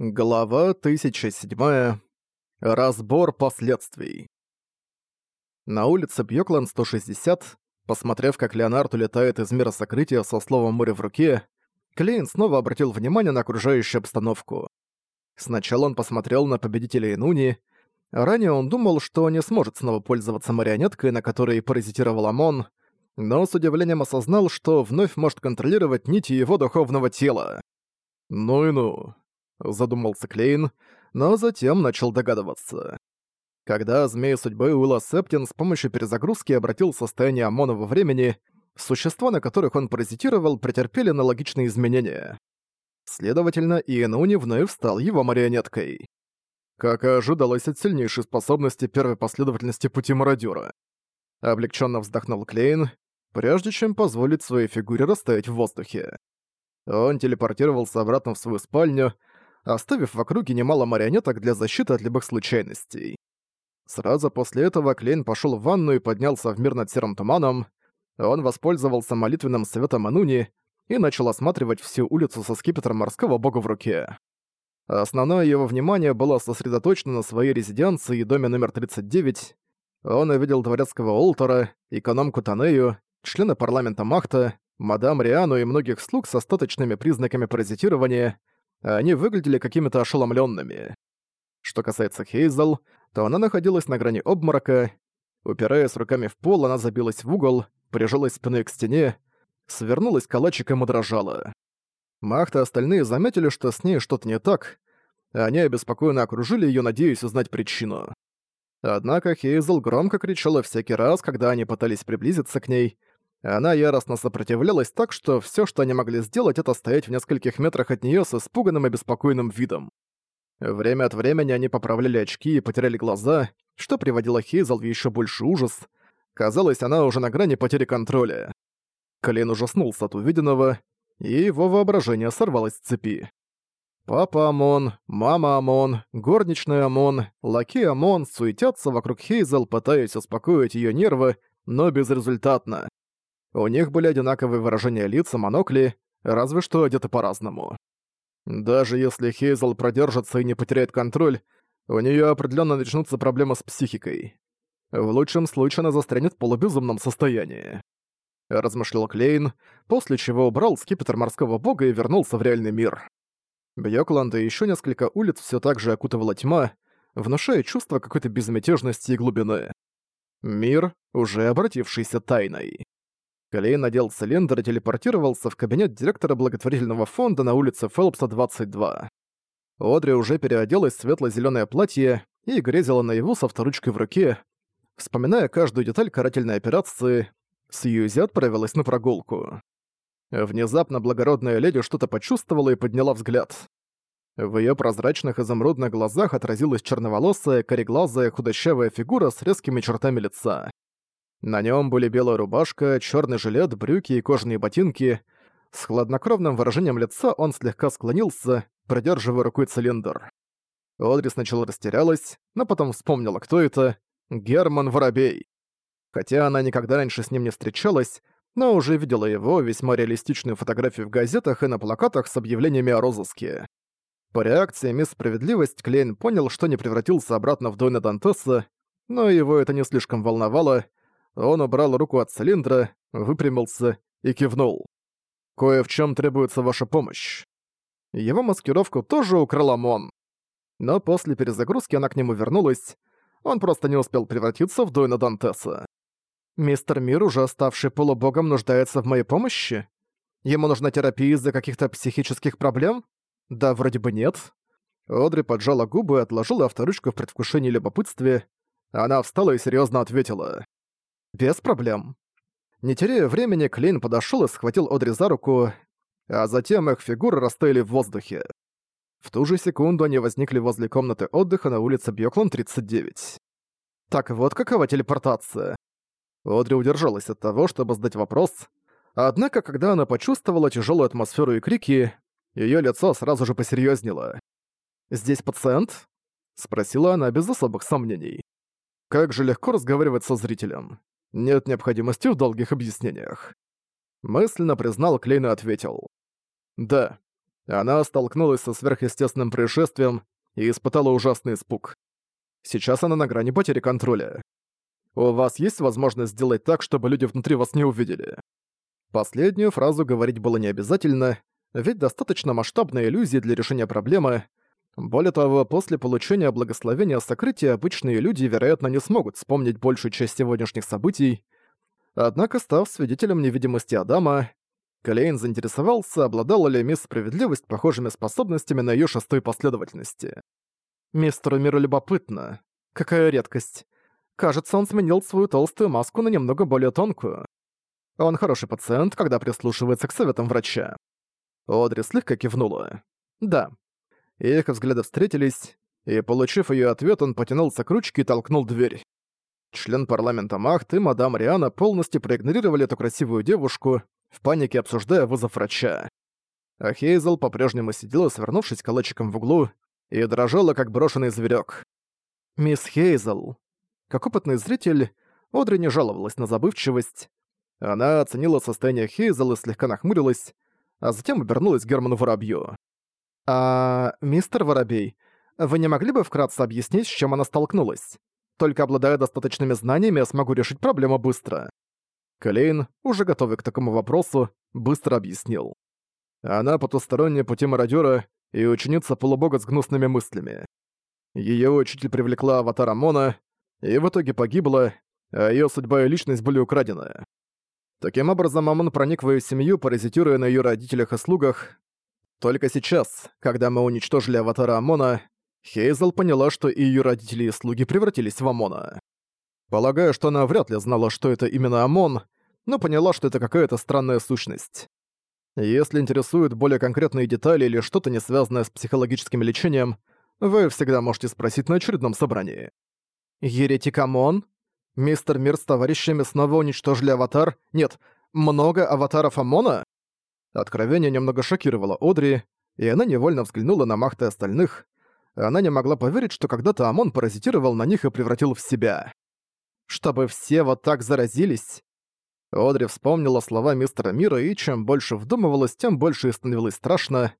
Глава 1007. Разбор последствий. На улице Бьёклан 160, посмотрев, как Леонард улетает из мира сокрытия со словом «море» в руке, Клейн снова обратил внимание на окружающую обстановку. Сначала он посмотрел на победителя Инуни. Ранее он думал, что не сможет снова пользоваться марионеткой, на которой паразитировал ОМОН, но с удивлением осознал, что вновь может контролировать нити его духовного тела. «Ну и ну, задумался Клейн, но затем начал догадываться. Когда Змей Судьбы Уилла Септин с помощью перезагрузки обратил состояние Омона во времени, существа, на которых он паразитировал, претерпели аналогичные изменения. Следовательно, Иенуни вновь стал его марионеткой. Как и ожидалось от сильнейшей способности первой последовательности пути мародёра. Облегченно вздохнул Клейн, прежде чем позволить своей фигуре растаять в воздухе. Он телепортировался обратно в свою спальню, оставив в округе немало марионеток для защиты от любых случайностей. Сразу после этого Клейн пошел в ванну и поднялся в мир над серым туманом. Он воспользовался молитвенным советом Ануни и начал осматривать всю улицу со скипетром морского бога в руке. Основное его внимание было сосредоточено на своей резиденции и доме номер 39. Он увидел дворецкого Олтора, экономку Танею, члена парламента Махта, мадам Риану и многих слуг с остаточными признаками паразитирования, а они выглядели какими-то ошеломленными. Что касается Хейзел, то она находилась на грани обморока. Упираясь руками в пол, она забилась в угол, прижалась спиной к стене, свернулась калачиком и дрожала. Махта и остальные заметили, что с ней что-то не так, а они обеспокоенно окружили ее, надеясь узнать причину. Однако Хейзел громко кричала всякий раз, когда они пытались приблизиться к ней, она яростно сопротивлялась так, что все, что они могли сделать, это стоять в нескольких метрах от нее с испуганным и беспокойным видом. Время от времени они поправляли очки и потеряли глаза, что приводило Хейзел в еще больший ужас. Казалось, она уже на грани потери контроля. Колин ужаснулся от увиденного, и его воображение сорвалось с цепи. Папа Амон, мама Амон, горничная Амон, лакей Амон суетятся вокруг Хейзел, пытаясь успокоить ее нервы, но безрезультатно. У них были одинаковые выражения лиц и монокли, разве что одеты по-разному. Даже если Хейзел продержится и не потеряет контроль, у нее определенно начнутся проблемы с психикой. В лучшем случае она застрянет в полубезумном состоянии. Размышлял Клейн, после чего убрал скипетр морского бога и вернулся в реальный мир. Бьёкланд и еще несколько улиц все так же окутывала тьма, внушая чувство какой-то безмятежности и глубины. Мир, уже обратившийся тайной. Клейн надел цилиндр и телепортировался в кабинет директора благотворительного фонда на улице Фелпса, 22. Одри уже переоделась в светло зеленое платье и грезила наяву со вторучкой в руке, вспоминая каждую деталь карательной операции, Сьюзи отправилась на прогулку. Внезапно благородная леди что-то почувствовала и подняла взгляд. В её прозрачных изумрудных глазах отразилась черноволосая, кореглазая, худощавая фигура с резкими чертами лица. На нем были белая рубашка, черный жилет, брюки и кожаные ботинки. С хладнокровным выражением лица он слегка склонился, продерживая рукой цилиндр. Одри сначала растерялась, но потом вспомнила, кто это. Герман Воробей. Хотя она никогда раньше с ним не встречалась, но уже видела его весьма реалистичную фотографию в газетах и на плакатах с объявлениями о розыске. По реакции мисс Справедливость Клейн понял, что не превратился обратно в Дойна Дантеса, но его это не слишком волновало, он убрал руку от цилиндра, выпрямился и кивнул. «Кое в чем требуется ваша помощь». Его маскировку тоже украл ОМОН. Но после перезагрузки она к нему вернулась, он просто не успел превратиться в Дойна Дантеса. «Мистер Мир, уже ставший полубогом, нуждается в моей помощи? Ему нужна терапия из-за каких-то психических проблем? Да, вроде бы нет». Одри поджала губы и отложила авторучку в предвкушении любопытстве. Она встала и серьезно ответила. Без проблем. Не теряя времени, Клейн подошёл и схватил Одри за руку, а затем их фигуры растаяли в воздухе. В ту же секунду они возникли возле комнаты отдыха на улице Бьёклан, 39. Так вот какова телепортация. Одри удержалась от того, чтобы задать вопрос, однако когда она почувствовала тяжёлую атмосферу и крики, её лицо сразу же посерьёзнело. «Здесь пациент?» — спросила она без особых сомнений. Как же легко разговаривать со зрителем. Нет необходимости в долгих объяснениях. Мысленно признал Клейн и ответил. Да, она столкнулась со сверхъестественным происшествием и испытала ужасный испуг. Сейчас она на грани потери контроля. У вас есть возможность сделать так, чтобы люди внутри вас не увидели? Последнюю фразу говорить было не обязательно, ведь достаточно масштабной иллюзии для решения проблемы, более того, после получения благословения сокрытия обычные люди, вероятно, не смогут вспомнить большую часть сегодняшних событий. Однако, став свидетелем невидимости Адама, Клейн заинтересовался, обладала ли мисс Справедливость похожими способностями на ее шестой последовательности. Мистеру Миру любопытно. Какая редкость. Кажется, он сменил свою толстую маску на немного более тонкую. Он хороший пациент, когда прислушивается к советам врача. Одри слегка кивнула. Да, и их взгляды встретились, и, получив ее ответ, он потянулся к ручке и толкнул дверь. Член парламента Махт и мадам Риана полностью проигнорировали эту красивую девушку, в панике обсуждая вызов врача. А Хейзл по-прежнему сидела, свернувшись калачиком в углу, и дрожала, как брошенный зверек. «Мисс Хейзл». Как опытный зритель, Одри не жаловалась на забывчивость. Она оценила состояние Хейзел и слегка нахмурилась, а затем обернулась к Герману Воробью. «А, мистер Воробей, вы не могли бы вкратце объяснить, с чем она столкнулась? Только обладая достаточными знаниями, я смогу решить проблему быстро». Клейн, уже готовый к такому вопросу, быстро объяснил. Она потусторонняя пути мародёра и ученица полубога с гнусными мыслями. Её учитель привлекла аватара Мона, и в итоге погибла, а её судьба и личность были украдены. Таким образом, Амон проник в её семью, паразитируя на её родителях и слугах, только сейчас, когда мы уничтожили аватара Омона, Хейзел поняла, что и ее родители и слуги превратились в Омона. Полагаю, что она вряд ли знала, что это именно Омон, но поняла, что это какая-то странная сущность. Если интересуют более конкретные детали или что-то не связанное с психологическим лечением, вы всегда можете спросить на очередном собрании. «Еретик Омон? Мистер Мир с товарищами снова уничтожили аватар? Нет, много аватаров Омона?» Откровение немного шокировало Одри, и она невольно взглянула на махты остальных. Она не могла поверить, что когда-то Амон паразитировал на них и превратил в себя. Чтобы все вот так заразились. Одри вспомнила слова мистера Мира, и чем больше вдумывалась, тем больше и становилось страшно.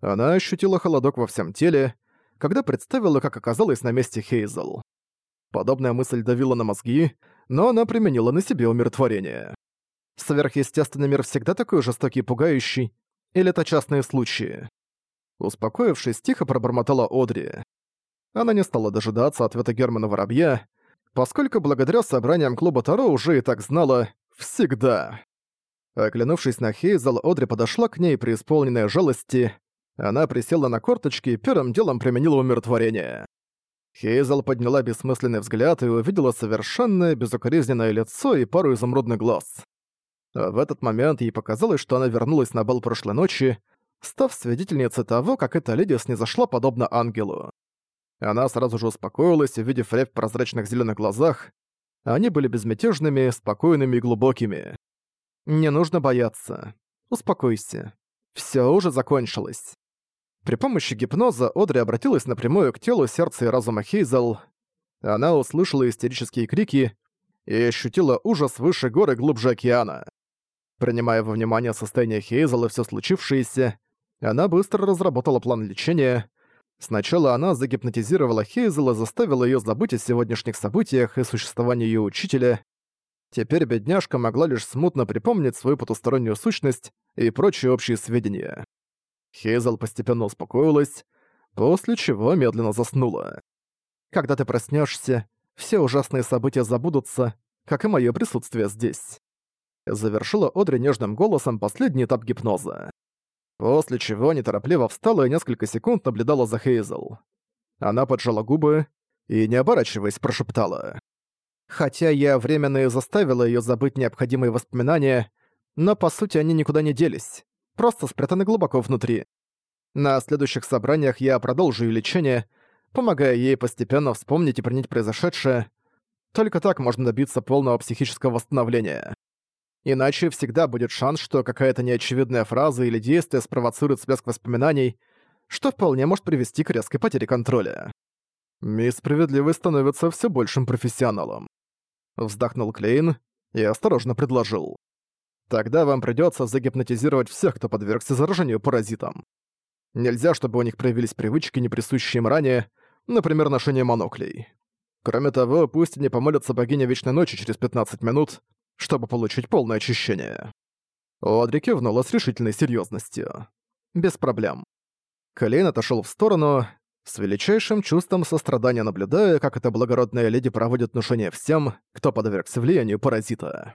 Она ощутила холодок во всем теле, когда представила, как оказалась на месте Хейзел. Подобная мысль давила на мозги, но она применила на себе умиротворение. Сверхъестественный мир всегда такой жестокий и пугающий, или это частные случаи?» Успокоившись, тихо пробормотала Одри. Она не стала дожидаться ответа Германа Воробья, поскольку благодаря собраниям клуба Таро уже и так знала «всегда». Оглянувшись на Хейзел, Одри подошла к ней при исполненной жалости. Она присела на корточки и первым делом применила умиротворение. Хейзел подняла бессмысленный взгляд и увидела совершенное, безукоризненное лицо и пару изумрудных глаз. А в этот момент ей показалось, что она вернулась на бал прошлой ночи, став свидетельницей того, как эта леди снизошла подобно ангелу. Она сразу же успокоилась, увидев рябь в прозрачных зеленых глазах. Они были безмятежными, спокойными и глубокими. «Не нужно бояться. Успокойся. Все уже закончилось». При помощи гипноза Одри обратилась напрямую к телу, сердца и разума Хейзел. Она услышала истерические крики и ощутила ужас выше горы глубже океана. Принимая во внимание состояние Хейзел и все случившееся, она быстро разработала план лечения. Сначала она загипнотизировала Хейзел и заставила ее забыть о сегодняшних событиях и существовании ее учителя. Теперь бедняжка могла лишь смутно припомнить свою потустороннюю сущность и прочие общие сведения. Хейзел постепенно успокоилась, после чего медленно заснула. Когда ты проснешься, все ужасные события забудутся, как и мое присутствие здесь завершила Одри нежным голосом последний этап гипноза. После чего неторопливо встала и несколько секунд наблюдала за Хейзел. Она поджала губы и, не оборачиваясь, прошептала. «Хотя я временно и заставила её забыть необходимые воспоминания, но, по сути, они никуда не делись, просто спрятаны глубоко внутри. На следующих собраниях я продолжу лечение, помогая ей постепенно вспомнить и принять произошедшее. Только так можно добиться полного психического восстановления». Иначе всегда будет шанс, что какая-то неочевидная фраза или действие спровоцирует всплеск воспоминаний, что вполне может привести к резкой потере контроля. Мисс Справедливый становится все большим профессионалом. Вздохнул Клейн и осторожно предложил. Тогда вам придется загипнотизировать всех, кто подвергся заражению паразитам. Нельзя, чтобы у них проявились привычки, не присущие им ранее, например, ношение моноклей. Кроме того, пусть они помолятся богине Вечной Ночи через 15 минут, чтобы получить полное очищение. Одри кивнула с решительной серьезностью. Без проблем. Колейн отошел в сторону, с величайшим чувством сострадания наблюдая, как эта благородная леди проводит внушение всем, кто подвергся влиянию паразита.